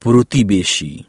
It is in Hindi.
প্রতিবেশী